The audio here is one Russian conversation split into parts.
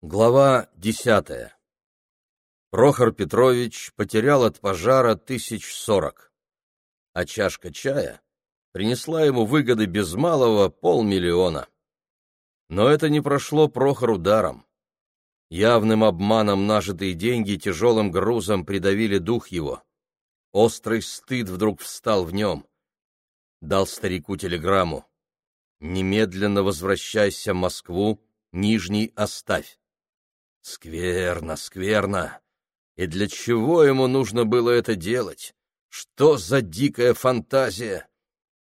Глава десятая. Прохор Петрович потерял от пожара тысяч сорок, а чашка чая принесла ему выгоды без малого полмиллиона. Но это не прошло Прохору даром. Явным обманом нажитые деньги тяжелым грузом придавили дух его. Острый стыд вдруг встал в нем. Дал старику телеграмму. «Немедленно возвращайся в Москву, Нижний оставь». Скверно, скверно. И для чего ему нужно было это делать? Что за дикая фантазия?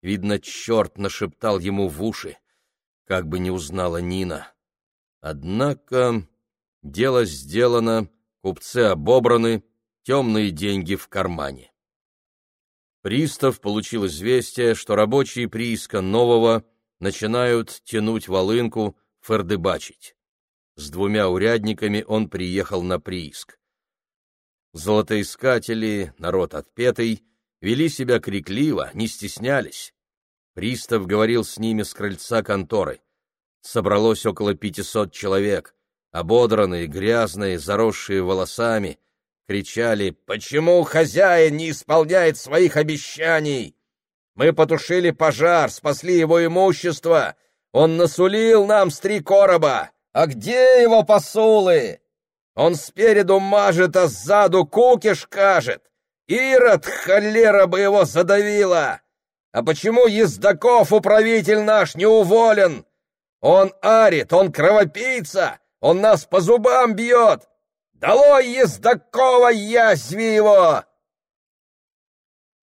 Видно, черт нашептал ему в уши, как бы не узнала Нина. Однако дело сделано, купцы обобраны, темные деньги в кармане. Пристав получил известие, что рабочие прииска нового начинают тянуть волынку, фердыбачить. С двумя урядниками он приехал на прииск. Золотоискатели, народ отпетый, вели себя крикливо, не стеснялись. Пристав говорил с ними с крыльца конторы. Собралось около пятисот человек, ободранные, грязные, заросшие волосами, кричали «Почему хозяин не исполняет своих обещаний? Мы потушили пожар, спасли его имущество, он насулил нам с три короба!» А где его посулы? Он спереду мажет, а сзаду кукиш кажет. Ирод, холера бы его задавила! А почему Ездаков управитель наш не уволен? Он арит, он кровопийца, он нас по зубам бьет! Долой Ездакова, язви его!»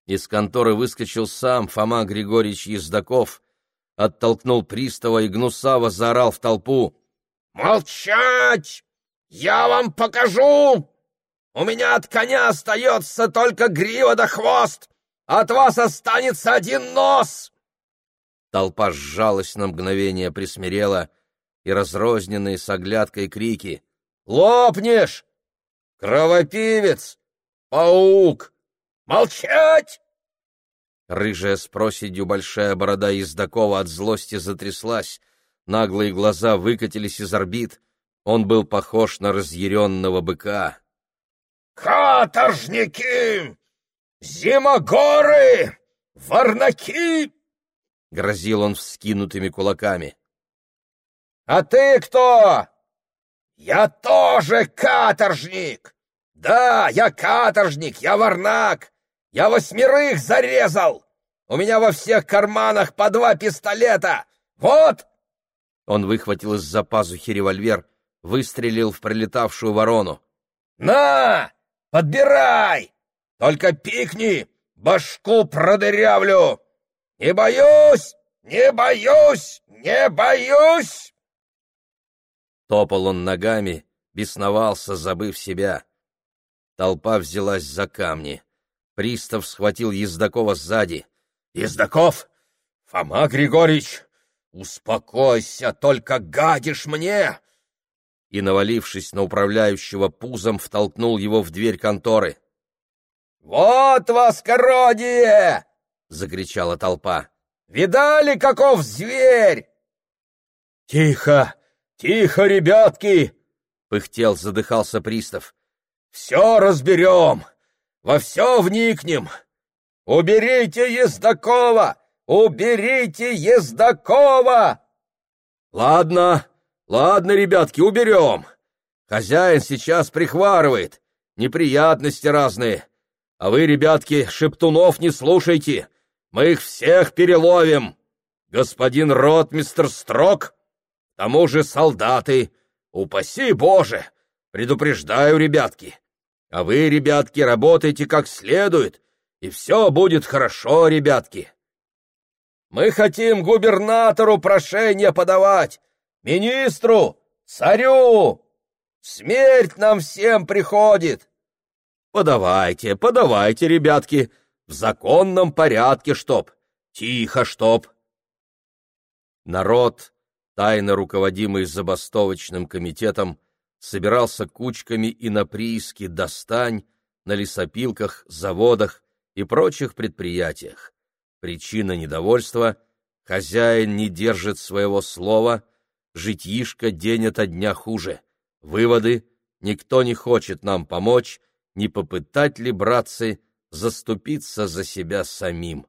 Из конторы выскочил сам Фома Григорьевич Ездаков, оттолкнул пристава и гнусаво заорал в толпу. «Молчать! Я вам покажу! У меня от коня остается только грива да хвост, от вас останется один нос!» Толпа сжалась на мгновение, присмирела, и разрозненные с оглядкой крики «Лопнешь! Кровопивец! Паук! Молчать!» Рыжая с проседью большая борода Ездакова от злости затряслась, наглые глаза выкатились из орбит, он был похож на разъяренного быка. «Каторжники! Зимогоры! Варнаки!» — грозил он вскинутыми кулаками. «А ты кто?» «Я тоже каторжник! Да, я каторжник, я варнак! Я восьмерых зарезал! У меня во всех карманах по два пистолета! Вот, он выхватил из-за пазухи револьвер, выстрелил в пролетавшую ворону. «На! Подбирай! Только пикни! Башку продырявлю! Не боюсь! Не боюсь! Не боюсь!» Топал он ногами, бесновался, забыв себя. Толпа взялась за камни. Пристав схватил Ездакова сзади. «Ездаков! Фома Григорьевич! «Успокойся, только гадишь мне!» И, навалившись на управляющего пузом, втолкнул его в дверь конторы. «Вот воскородие!» — закричала толпа. «Видали, каков зверь?» «Тихо! Тихо, ребятки!» — пыхтел, задыхался пристав. «Все разберем! Во все вникнем! Уберите Ездакова! Уберите Ездакова!» «Ладно, ладно, ребятки, уберем. Хозяин сейчас прихварывает. Неприятности разные. А вы, ребятки, шептунов не слушайте. Мы их всех переловим. Господин ротмистр Строк, к тому же солдаты. Упаси Боже! Предупреждаю, ребятки. А вы, ребятки, работайте как следует, и все будет хорошо, ребятки. Мы хотим губернатору прошение подавать, министру, царю. Смерть нам всем приходит. Подавайте, подавайте, ребятки, в законном порядке, чтоб. Тихо, чтоб. Народ, тайно руководимый забастовочным комитетом, собирался кучками и на прииске «Достань», на лесопилках, заводах и прочих предприятиях. Причина недовольства — хозяин не держит своего слова, житьишко день ото дня хуже. Выводы — никто не хочет нам помочь, не попытать ли, братцы, заступиться за себя самим.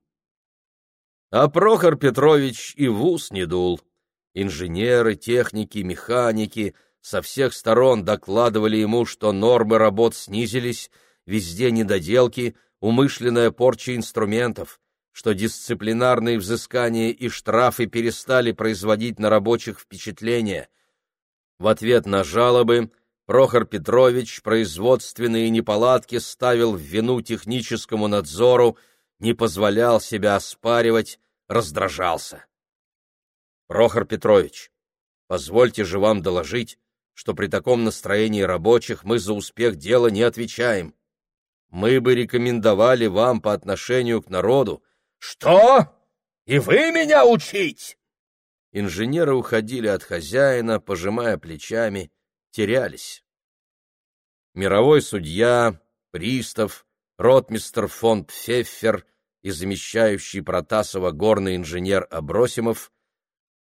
А Прохор Петрович и в ус не дул. Инженеры, техники, механики со всех сторон докладывали ему, что нормы работ снизились, везде недоделки, умышленная порча инструментов, что дисциплинарные взыскания и штрафы перестали производить на рабочих впечатление. В ответ на жалобы Прохор Петрович производственные неполадки ставил в вину техническому надзору, не позволял себя оспаривать, раздражался. Прохор Петрович, позвольте же вам доложить, что при таком настроении рабочих мы за успех дела не отвечаем. Мы бы рекомендовали вам по отношению к народу. Что? И вы меня учить? Инженеры уходили от хозяина, пожимая плечами, терялись. Мировой судья, пристав, ротмистер фон Пфеффер и замещающий Протасова горный инженер Абросимов,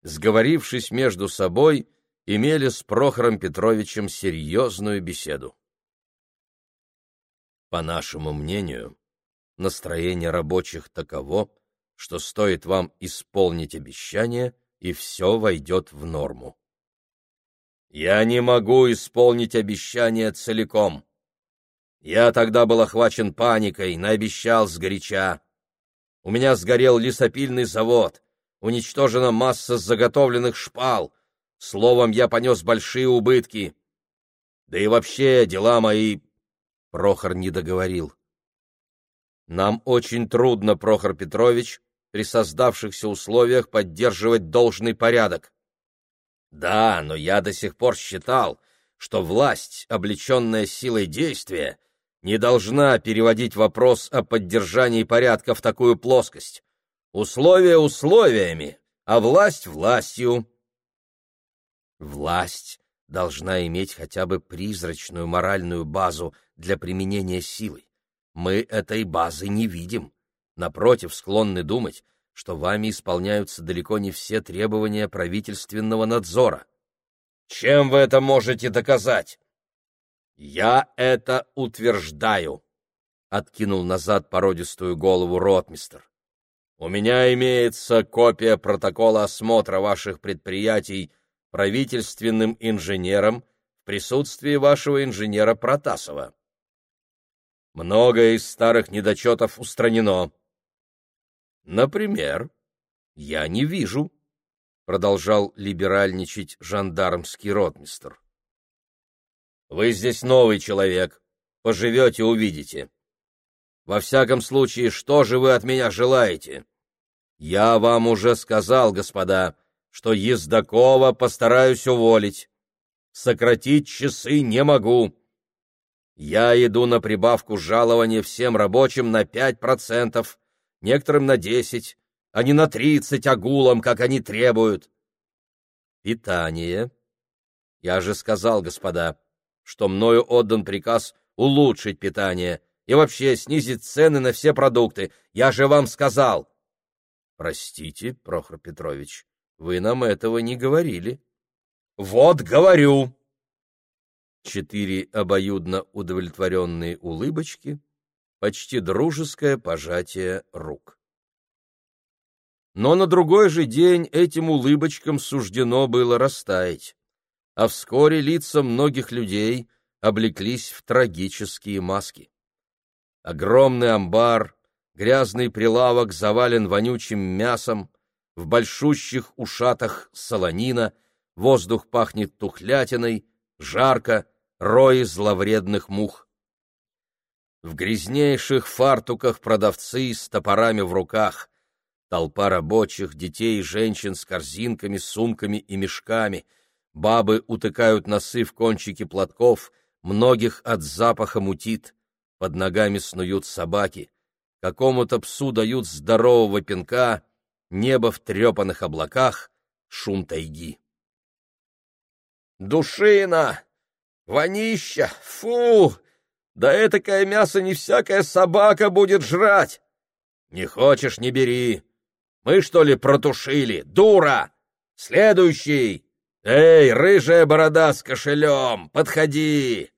сговорившись между собой, имели с Прохором Петровичем серьезную беседу. По нашему мнению, настроение рабочих таково, что стоит вам исполнить обещание, и все войдет в норму. Я не могу исполнить обещание целиком. Я тогда был охвачен паникой, наобещал сгоряча. У меня сгорел лесопильный завод, уничтожена масса заготовленных шпал. Словом, я понес большие убытки. Да и вообще дела мои... Прохор не договорил. Нам очень трудно, Прохор Петрович, при создавшихся условиях поддерживать должный порядок. Да, но я до сих пор считал, что власть, облеченная силой действия, не должна переводить вопрос о поддержании порядка в такую плоскость. Условия условиями, а власть властью. Власть должна иметь хотя бы призрачную моральную базу для применения силы. Мы этой базы не видим. Напротив, склонны думать, что вами исполняются далеко не все требования правительственного надзора. Чем вы это можете доказать? Я это утверждаю, откинул назад породистую голову ротмистер. У меня имеется копия протокола осмотра ваших предприятий правительственным инженером в присутствии вашего инженера Протасова. Многое из старых недочетов устранено. Например, я не вижу, продолжал либеральничать жандармский ротмистр. Вы здесь новый человек, поживете увидите. Во всяком случае, что же вы от меня желаете? Я вам уже сказал, господа, что Ездакова постараюсь уволить. Сократить часы не могу. Я иду на прибавку жалования всем рабочим на пять процентов, некоторым на десять, а не на тридцать агулам, как они требуют. Питание. Я же сказал, господа, что мною отдан приказ улучшить питание и вообще снизить цены на все продукты. Я же вам сказал. Простите, Прохор Петрович, вы нам этого не говорили. Вот говорю. Четыре обоюдно удовлетворенные улыбочки — почти дружеское пожатие рук. Но на другой же день этим улыбочкам суждено было растаять, а вскоре лица многих людей облеклись в трагические маски. Огромный амбар, грязный прилавок завален вонючим мясом, в большущих ушатах солонина, воздух пахнет тухлятиной, жарко, рои зловредных мух. В грязнейших фартуках продавцы с топорами в руках. Толпа рабочих, детей и женщин с корзинками, сумками и мешками. Бабы утыкают носы в кончики платков, многих от запаха мутит. Под ногами снуют собаки. Какому-то псу дают здорового пинка, небо в трепанных облаках, шум тайги. «Душина! Вонища! Фу!» Да этакое мясо не всякая собака будет жрать. Не хочешь — не бери. Мы, что ли, протушили? Дура! Следующий! Эй, рыжая борода с кошелем, подходи!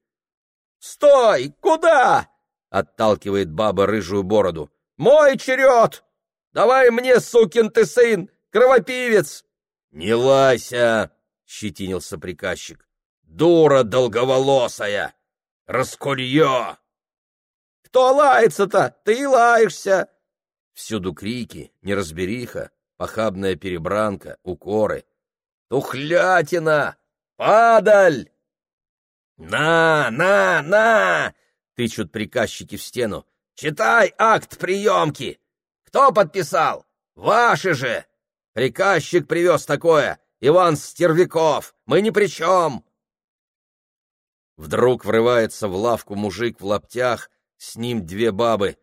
Стой! Куда? Отталкивает баба рыжую бороду. Мой черед! Давай мне, сукин ты сын, кровопивец! Не лайся! Щетинился приказчик. Дура долговолосая! Раскурье! Кто лается-то? Ты лаешься! Всюду крики, неразбериха, похабная перебранка, укоры. «Тухлятина! Падаль!» «На, на, на!» — тычут приказчики в стену. «Читай акт приемки! Кто подписал? Ваши же! Приказчик привез такое, Иван Стервяков! Мы ни при чем!» Вдруг врывается в лавку мужик в лаптях, с ним две бабы.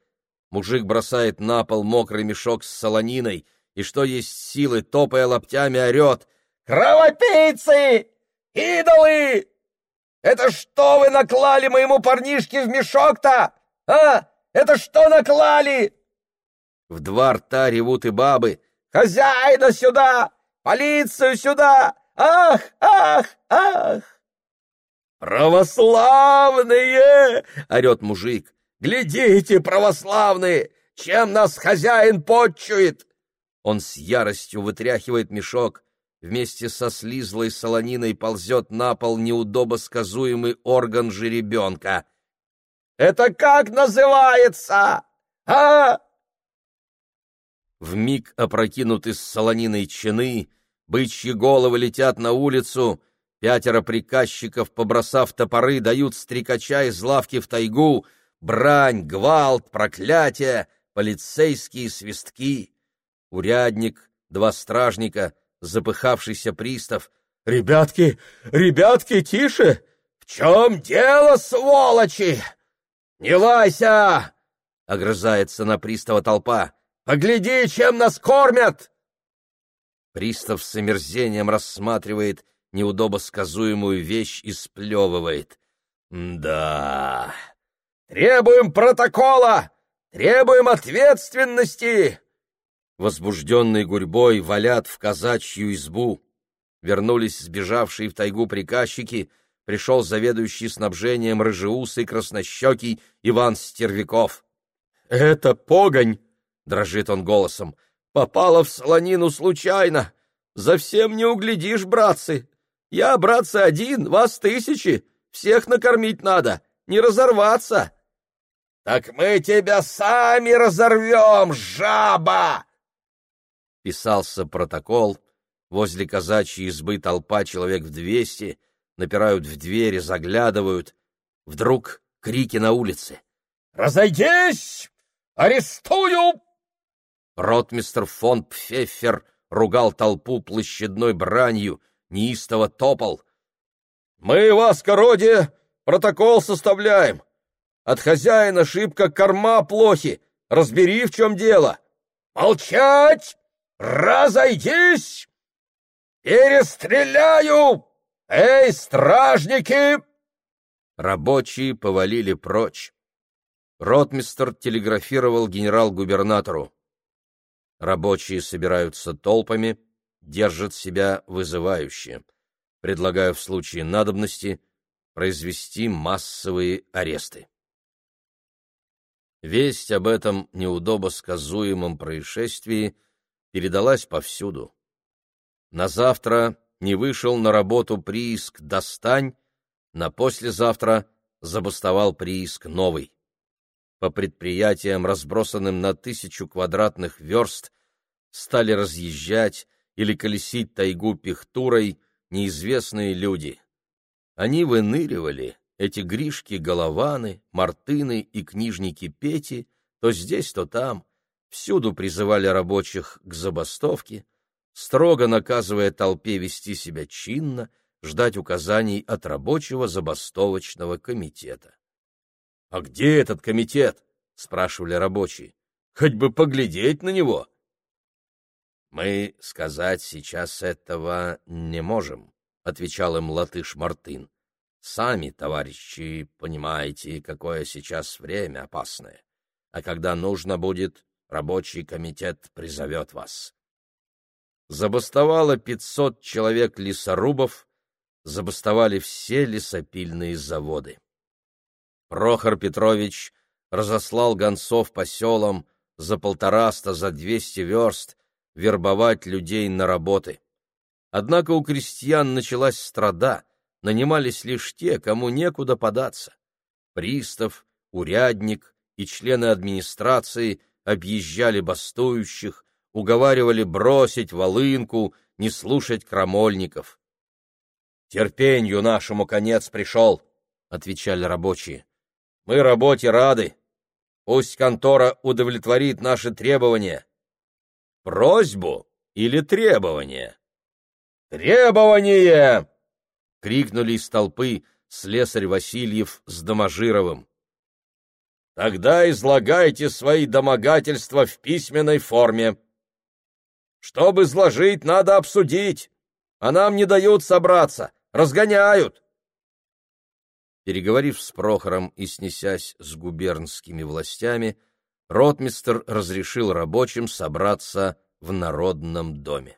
Мужик бросает на пол мокрый мешок с солониной и, что есть силы, топая лаптями, орет. «Кровопийцы! Идолы! Это что вы наклали моему парнишке в мешок-то? А? Это что наклали?» В два рта ревут и бабы. «Хозяина сюда! Полицию сюда! Ах, ах, ах!» «Православные!» — орет мужик. «Глядите, православные! Чем нас хозяин подчует?» Он с яростью вытряхивает мешок. Вместе со слизлой солониной ползет на пол неудобосказуемый орган жеребенка. «Это как называется? А?» В миг опрокинуты с солониной чины, бычьи головы летят на улицу, пятеро приказчиков, побросав топоры, дают стрекача из лавки в тайгу, брань, гвалт, проклятие, полицейские свистки урядник, два стражника, запыхавшийся пристав. «Ребятки, ребятки, тише! В чем дело, сволочи? Не лайся!» — огрызается на пристава толпа. «Погляди, чем нас кормят!» Пристав с омерзением рассматривает неудобосказуемую вещь и сплевывает. «Да, требуем протокола! Требуем ответственности! возбужденной гурьбой валят в казачью избу. Вернулись сбежавшие в тайгу приказчики, пришел заведующий снабжением рыжеусый краснощекий Иван Стервяков. — Это погонь! — дрожит он голосом. — Попала в солонину случайно. За всем не углядишь, братцы. Я, братцы, один, вас тысячи. Всех накормить надо, не разорваться. — Так мы тебя сами разорвем, жаба! Писался протокол. Возле казачьей избы толпа человек в двести, напирают в двери, заглядывают. Вдруг крики на улице. «Разойдись! Арестую!» Ротмистр фон Пфеффер ругал толпу площадной бранью, неистово топал. «Мы, воскородие, протокол составляем. От хозяина шибко корма плохи. Разбери, в чем дело». «Молчать! Разойдись! Перестреляю! Эй, стражники!» Рабочие повалили прочь. Ротмистер телеграфировал генерал-губернатору. Рабочие собираются толпами, держат себя вызывающе. Предлагаю в случае надобности произвести массовые аресты. Весть об этом неудобосказуемом происшествии передалась повсюду. На завтра не вышел на работу прииск «Достань», на послезавтра забастовал прииск «Новый». По предприятиям, разбросанным на тысячу квадратных верст, стали разъезжать или колесить тайгу пихтурой неизвестные люди. Они выныривали, эти Гришки-голованы, Мартыны и книжники Пети, то здесь, то там, всюду призывали рабочих к забастовке, строго наказывая толпе вести себя чинно, ждать указаний от рабочего забастовочного комитета. — А где этот комитет? — спрашивали рабочие. — Хоть бы поглядеть на него. — Мы сказать сейчас этого не можем, — отвечал им латыш Мартын. — Сами, товарищи, понимаете, какое сейчас время опасное. А когда нужно будет, Рабочий комитет призовет вас. Забастовало пятьсот человек лесорубов, забастовали все лесопильные заводы. Прохор Петрович разослал гонцов по селам за полтораста, за двести верст вербовать людей на работы. Однако у крестьян началась страда, нанимались лишь те, кому некуда податься. Пристав, урядник и члены администрации объезжали бастующих, уговаривали бросить волынку, не слушать крамольников. «Терпенью нашему конец пришел», — отвечали рабочие. «Мы работе рады. Пусть контора удовлетворит наши требования». «Просьбу или требование?» «Требование!» — крикнули из толпы слесарь Васильев с Доможировым. «Тогда излагайте свои домогательства в письменной форме. Чтобы изложить, надо обсудить, а нам не дают собраться, разгоняют». Переговорив с Прохором и снесясь с губернскими властями, ротмистр разрешил рабочим собраться в Народном доме.